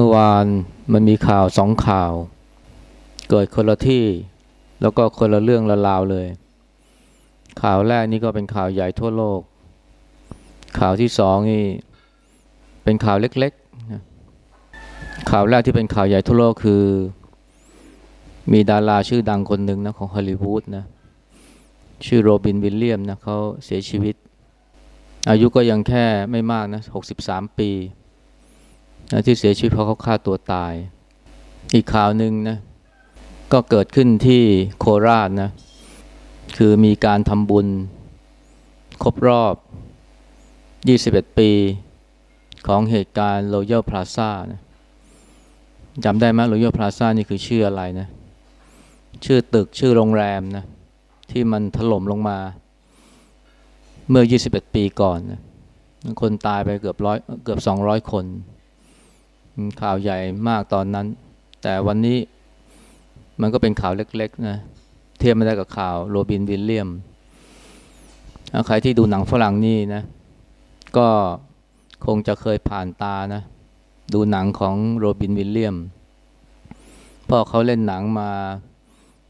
มื่อวานมันมีข่าวสองข่าว เกิดคนละที่ แล้วก็คนละเรื่องละราวเลย ข่าวแรกนี่ก็เป็นข่าวใหญ่ทั่วโลก ข่าวที่สองนี่เป็นข่าวเล็กๆข่าวแรกที่เป็นข่าวใหญ่ทั่วโลกคือ มีดาราชื่อดังคนหนึ่งนะของฮอลลีวูดนะชื่อโรบินวิลเลียมนะเขาเสียชีวิต อายุก็ยังแค่ไม่มากนะหกสิบสามปี นะที่เสียชีวิตเพราะเขาฆ่าตัวตาย อีกข่าวหนึ่งนะก็เกิดขึ้นที่โคราชนะคือมีการทำบุญ ครบรอบ 21 ปี ของเหตุการณ์โรยัลพลาซ่านะจำได้ไหมโรยัลพลาซ่านี่คือชื่ออะไรนะ ชื่อตึกชื่อโรงแรมนะที่มันถล่มลงมา เมื่อ 21 ปีก่อนนะคนตายไปเกือบร้อยเกือบ 200 คน ข่าวใหญ่มากตอนนั้น แต่วันนี้มันก็เป็นข่าวเล็กๆนะเทียบไม่ได้กับข่าวโรบินวิลเลียมใครที่ดูหนังฝรั่งนี่นะ ก็คงจะเคยผ่านตานะ ดูหนังของโรบินวิลเลียมเพราะเขาเล่นหนังมา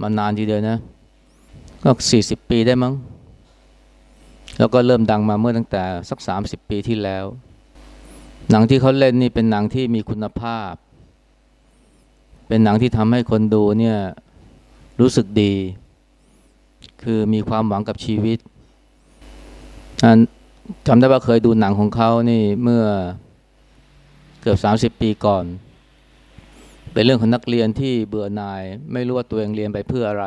มานานทีเดียวนะ ก็สี่สิบปีได้มั้ง แล้วก็เริ่มดังมาเมื่อตั้งแต่สักสามสิบปีที่แล้ว หนังที่เขาเล่นนี่เป็นหนังที่มีคุณภาพ เป็นหนังที่ทำให้คนดูเนี่ยรู้สึกดี คือมีความหวังกับชีวิตจำได้ว่าเคยดูหนังของเขานี่เมื่อเกือบสามสิบปีก่อน เป็นเรื่องของนักเรียนที่เบื่อหน่าย ไม่รู้ว่าตัวเองเรียนไปเพื่ออะไร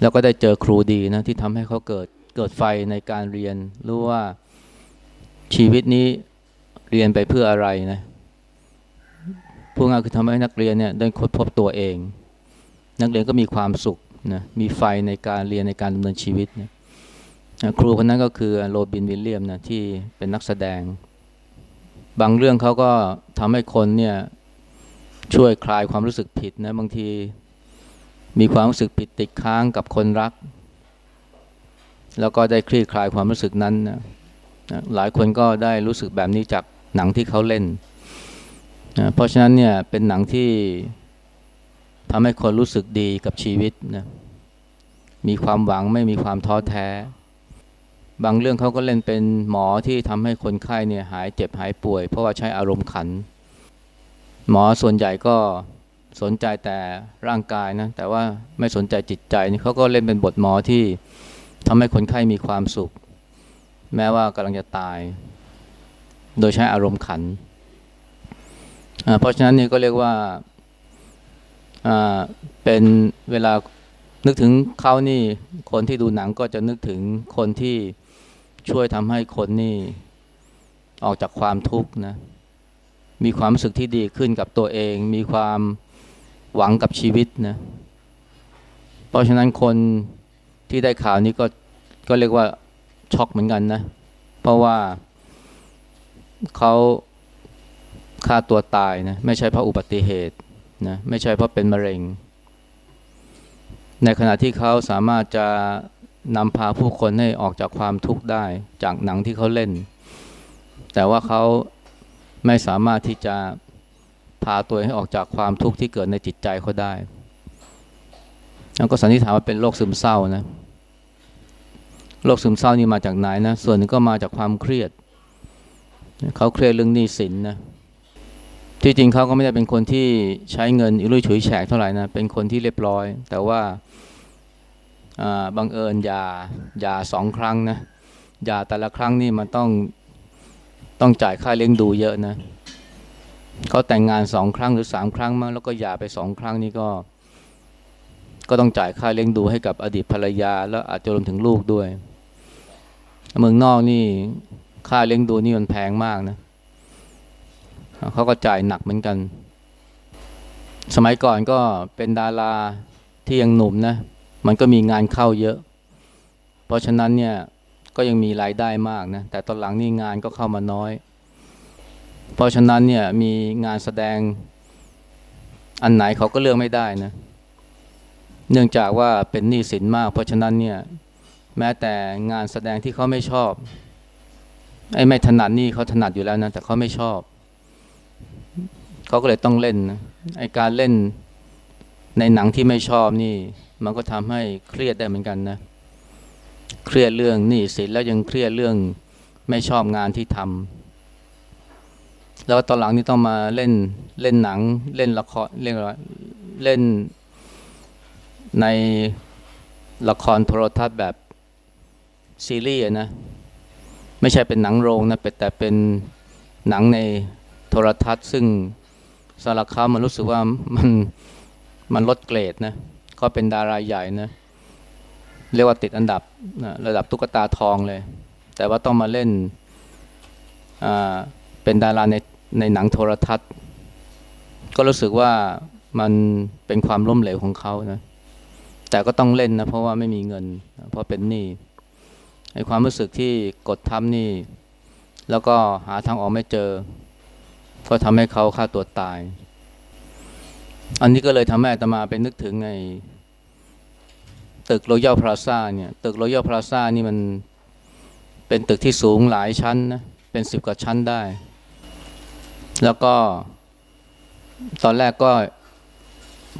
แล้วก็ได้เจอครูดีนะที่ทำให้เขาเกิดเกิดไฟในการเรียน รู้ว่าชีวิตนี้ เรียนไปเพื่ออะไรนะพูดง่ายคือทำให้นักเรียนเนี่ยได้ค้นพบตัวเอง นักเรียนก็มีความสุขนะมีไฟในการเรียนในการดำเนินชีวิตนะครูคนนั้นก็คือโรบินวิลเลียมนะที่เป็นนักแสดง บางเรื่องเขาก็ทำให้คนเนี่ยช่วยคลายความรู้สึกผิดนะบางทีมีความรู้สึกผิดติดค้างกับคนรัก แล้วก็ได้คลี่คลายความรู้สึกนั้นนะหลายคนก็ได้รู้สึกแบบนี้จาก หนังที่เขาเล่นนะเพราะฉะนั้นเนี่ยเป็นหนังที่ทำให้คนรู้สึกดีกับชีวิตนะมีความหวังไม่มีความท้อแท้ บางเรื่องเขาก็เล่นเป็นหมอที่ทำให้คนไข้เนี่ยหายเจ็บหายป่วย เพราะว่าใช้อารมณ์ขัน หมอส่วนใหญ่ก็สนใจแต่ร่างกายนะแต่ว่าไม่สนใจจิตใจนี่เขาก็เล่นเป็นบทหมอที่ทำให้คนไข้มีความสุข แม้ว่ากำลังจะตาย โดยใช้อารมณ์ขัน เพราะฉะนั้นนี่ก็เรียกว่าเป็นเวลานึกถึงเขานี่คนที่ดูหนังก็จะนึกถึงคนที่ช่วยทำให้คนนี่ออกจากความทุกข์นะ มีความรู้สึกที่ดีขึ้นกับตัวเอง มีความหวังกับชีวิตนะ เพราะฉะนั้นคนที่ได้ข่าวนี้ก็ก็เรียกว่าช็อกเหมือนกันนะ เพราะว่า เขาฆ่าตัวตายนะไม่ใช่เพราะอุบัติเหตุนะไม่ใช่เพราะเป็นมะเร็ง ในขณะที่เขาสามารถจะนำพาผู้คนให้ออกจากความทุกข์ได้จากหนังที่เขาเล่น แต่ว่าเขาไม่สามารถที่จะพาตัวให้ออกจากความทุกข์ที่เกิดในจิตใจเขาได้แล้วก็สันนิษฐานว่าเป็นโรคซึมเศร้านะโรคซึมเศร้านี่มาจากไหนนะ ส่วนหนึ่งก็มาจากความเครียด เขาเครียดเรื่องหนี้สินนะที่จริงเขาก็ไม่ได้เป็นคนที่ใช้เงินอิรุ่ยฉุยแฉกเท่าไหร่นะเป็นคนที่เรียบร้อย แต่ว่าบังเอิญยายาสองครั้งนะยาแต่ละครั้งนี่มันต้องต้องจ่ายค่าเลี้ยงดูเยอะนะเขาแต่งงานสองครั้งหรือสามครั้งมั้งแล้วก็ยาไปสองครั้งนี่ก็ ก็ต้องจ่ายค่าเลี้ยงดูให้กับอดีตภรรยา แล้วอาจจะรวมถึงลูกด้วย เมืองนอกนี่ ค่าเลี้ยงดูนี่มันแพงมากนะเขาก็จ่ายหนักเหมือนกัน สมัยก่อนก็เป็นดาราที่ยังหนุ่มนะ มันก็มีงานเข้าเยอะ เพราะฉะนั้นเนี่ยก็ยังมีรายได้มากนะ แต่ตอนหลังนี่งานก็เข้ามาน้อย เพราะฉะนั้นเนี่ยมีงานแสดงอันไหนเขาก็เลือกไม่ได้นะ เนื่องจากว่าเป็นหนี้สินมาก เพราะฉะนั้นเนี่ยแม้แต่งานแสดงที่เขาไม่ชอบ ไอ้ไม่ถนัดนี่เขาถนัดอยู่แล้วนะแต่เขาไม่ชอบ เขาก็เลยต้องเล่นนะไอ้การเล่นในหนังที่ไม่ชอบนี่ มันก็ทำให้เครียดได้เหมือนกันนะ เครียดเรื่องนี่สิแล้วยังเครียดเรื่องไม่ชอบงานที่ทำแล้วตอนหลังนี่ต้องมาเล่นเล่นหนังเล่นละครเล่นอะไรเล่นในละครโทรทัศน์แบบซีรีส์นะ ไม่ใช่เป็นหนังโรงนะแต่เป็นหนังในโทรทัศน์ ซึ่งสารคามมันรู้สึกว่ามันมันลดเกรดนะเขาเป็นดาราใหญ่นะเรียกว่าติดอันดับนะระดับตุ๊กตาทองเลย แต่ว่าต้องมาเล่นอ่าเป็นดาราในในหนังโทรทัศน์ ก็รู้สึกว่ามันเป็นความล้มเหลวของเขานะแต่ก็ต้องเล่นนะเพราะว่าไม่มีเงิน เพราะเป็นหนี้ ไอ้ความรู้สึกที่กดทับนี่ แล้วก็หาทางออกไม่เจอ ก็ทำให้เขาฆ่าตัวตาย อันนี้ก็เลยทำให้อาตมาไปนึกถึงไอ้ตึกโรยัลพลาซ่าเนี่ย ตึกโรยัลพลาซ่านี่มันเป็นตึกที่สูงหลายชั้นนะ เป็นสิบกว่าชั้นได้ แล้วก็ ตอนแรกก็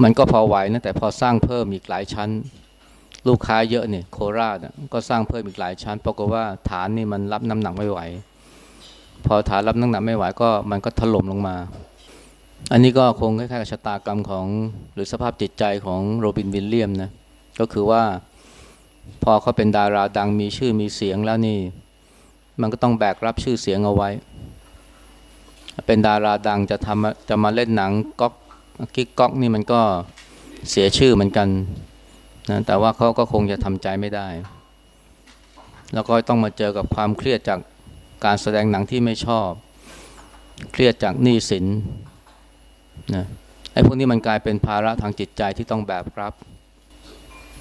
มันก็พอไหวนะแต่พอสร้างเพิ่มอีกหลายชั้น ลูกค้าเยอะเนี่ยโคราชก็สร้างเพิ่มอีกหลายชั้นปรากฏว่าฐานนี่มันรับน้ำหนักไม่ไหว พอฐานรับน้ำหนักไม่ไหวก็มันก็ถล่มลงมา อันนี้ก็คงคล้ายๆกับชะตากรรมของหรือสภาพจิตใจของโรบินวิลเลียมนะก็คือว่าพอเขาเป็นดาราดังมีชื่อมีเสียงแล้วนี่ มันก็ต้องแบกรับชื่อเสียงเอาไว้ เป็นดาราดังจะทำจะมาเล่นหนังก๊อกกิ๊กก๊อกนี่มันก็เสียชื่อเหมือนกัน นะแต่ว่าเขาก็คงจะทำใจไม่ได้ แล้วก็ต้องมาเจอกับความเครียดจากการแสดงหนังที่ไม่ชอบ เครียดจากหนี้สินนะไอ้พวกนี้มันกลายเป็นภาระทางจิตใจที่ต้องแบกรับ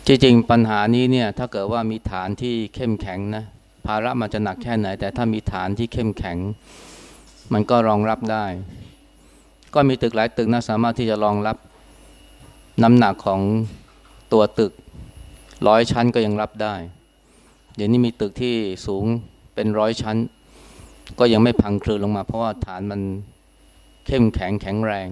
จริงๆ ปัญหานี้เนี่ยถ้าเกิดว่ามีฐานที่เข้มแข็งนะภาระมันจะหนักแค่ไหน แต่ถ้ามีฐานที่เข้มแข็ง มันก็รองรับได้ ก็มีตึกหลายตึกนะสามารถที่จะรองรับน้ำหนักของ ตัวตึกร้อยชั้นก็ยังรับได้ เดี๋ยวนี้มีตึกที่สูงเป็นร้อยชั้น ก็ยังไม่พังคลืนลงมา เพราะว่าฐานมันเข้มแข็งแข็งแรง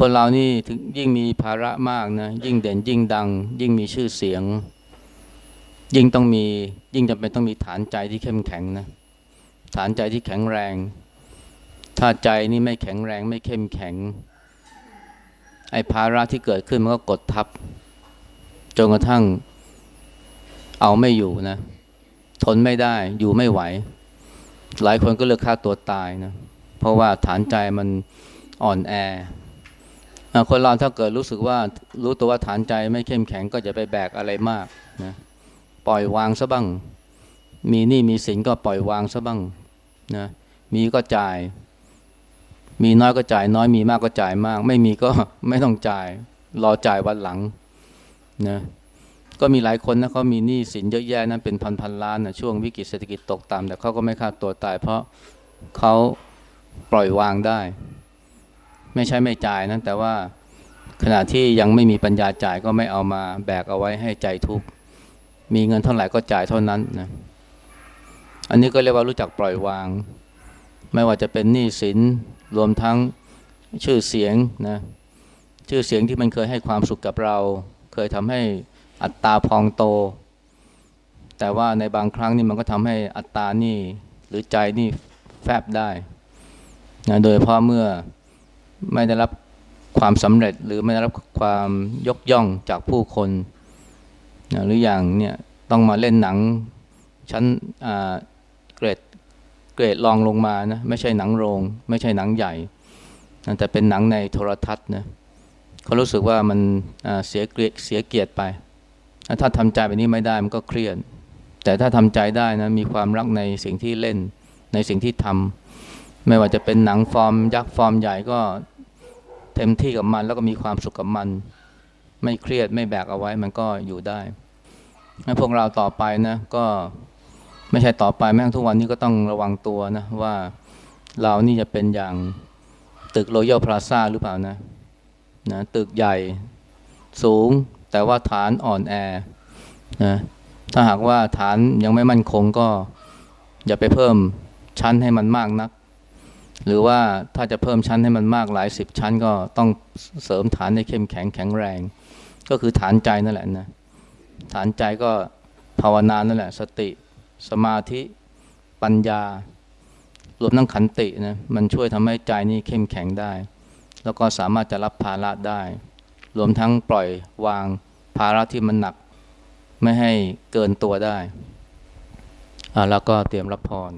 คนเรานี่ถึงยิ่งมีภาระมากนะยิ่งเด่นยิ่งดัง ยิ่งมีชื่อเสียง ยิ่งต้องมียิ่งจำเป็นต้องมีฐานใจที่เข้มแข็งนะฐานใจที่แข็งแรง ถ้าใจนี่ไม่แข็งแรงไม่เข้มแข็ง ไอ้ภาระที่เกิดขึ้นมันก็กดทับ จนกระทั่ง เอาไม่อยู่นะ ทนไม่ได้อยู่ไม่ไหว หลายคนก็เลือกฆ่าตัวตายนะ เพราะว่าฐานใจมันอ่อนแอคนเราถ้าเกิดรู้สึกว่ารู้ตัวว่าฐานใจไม่เข้มแข็งก็จะไปแบกอะไรมากนะปล่อยวางซะบ้าง มีหนี้มีสินก็ปล่อยวางซะบ้างนะมีก็จ่าย มีน้อยก็จ่ายน้อยมีมากก็จ่ายมาก ไม่มีก็ไม่ต้องจ่าย รอจ่ายวันหลังนะก็มีหลายคนนะเขามีหนี้สินเยอะแยะนะเป็นพันพันล้านนะช่วงวิกฤตเศรษฐกิจตกต่ำแต่เขาก็ไม่ฆ่าตัวตาย เพราะเขาปล่อยวางได้ ไม่ใช่ไม่จ่ายนะแต่ว่าขณะที่ยังไม่มีปัญญาจ่ายก็ไม่เอามาแบกเอาไว้ให้ใจทุกข์มีเงินเท่าไหร่ก็จ่ายเท่านั้นนะอันนี้ก็เรียกว่ารู้จักปล่อยวาง ไม่ว่าจะเป็นหนี้สินรวมทั้งชื่อเสียงนะชื่อเสียงที่มันเคยให้ความสุขกับเรา เคยทำให้อัตตาพองโต แต่ว่าในบางครั้งนี่มันก็ทำให้อัตตานี่หรือใจนี่แฟบได้นะโดยเพราะเมื่อไม่ได้รับความสำเร็จหรือไม่ได้รับความยกย่องจากผู้คนนะหรืออย่างเนี่ยต้องมาเล่นหนังชั้นเกรด เกรดรองลงมานะไม่ใช่หนังโรง ไม่ใช่หนังใหญ่ แต่เป็นหนังในโทรทัศน์นะเขารู้สึกว่ามันเสียเกียรติเสียเกียรติไป ถ้าทำใจแบบนี้ไม่ได้มันก็เครียดแต่ถ้าทำใจได้นะมีความรักในสิ่งที่เล่นในสิ่งที่ทำไม่ว่าจะเป็นหนังฟอร์ม ยักษ์ฟอร์มใหญ่ก็เต็มที่กับมัน แล้วก็มีความสุขกับมัน ไม่เครียดไม่แบกเอาไว้มันก็อยู่ได้พวกเราต่อไปนะก็ ไม่ใช่ต่อไปแม้ทุกวันนี้ก็ต้องระวังตัวนะว่าเรานี่จะเป็นอย่างตึกโรยัลพลาซ่าหรือเปล่านะนะตึกใหญ่สูงแต่ว่าฐานอ่อนแอนะถ้าหากว่าฐานยังไม่มั่นคงก็อย่าไปเพิ่มชั้นให้มันมากนัก หรือว่าถ้าจะเพิ่มชั้นให้มันมากหลายสิบชั้นก็ต้องเสริมฐานให้เข้มแข็งแข็งแรง ก็คือฐานใจนั่นแหละนะฐานใจก็ภาวนานั่นแหละ สติ สมาธิ ปัญญารวมทั้งขันตินะมันช่วยทำให้ใจนี่เข้มแข็งได้ แล้วก็สามารถจะรับภาระได้ รวมทั้งปล่อยวางภาระที่มันหนัก ไม่ให้เกินตัวได้แล้วก็เตรียมรับพร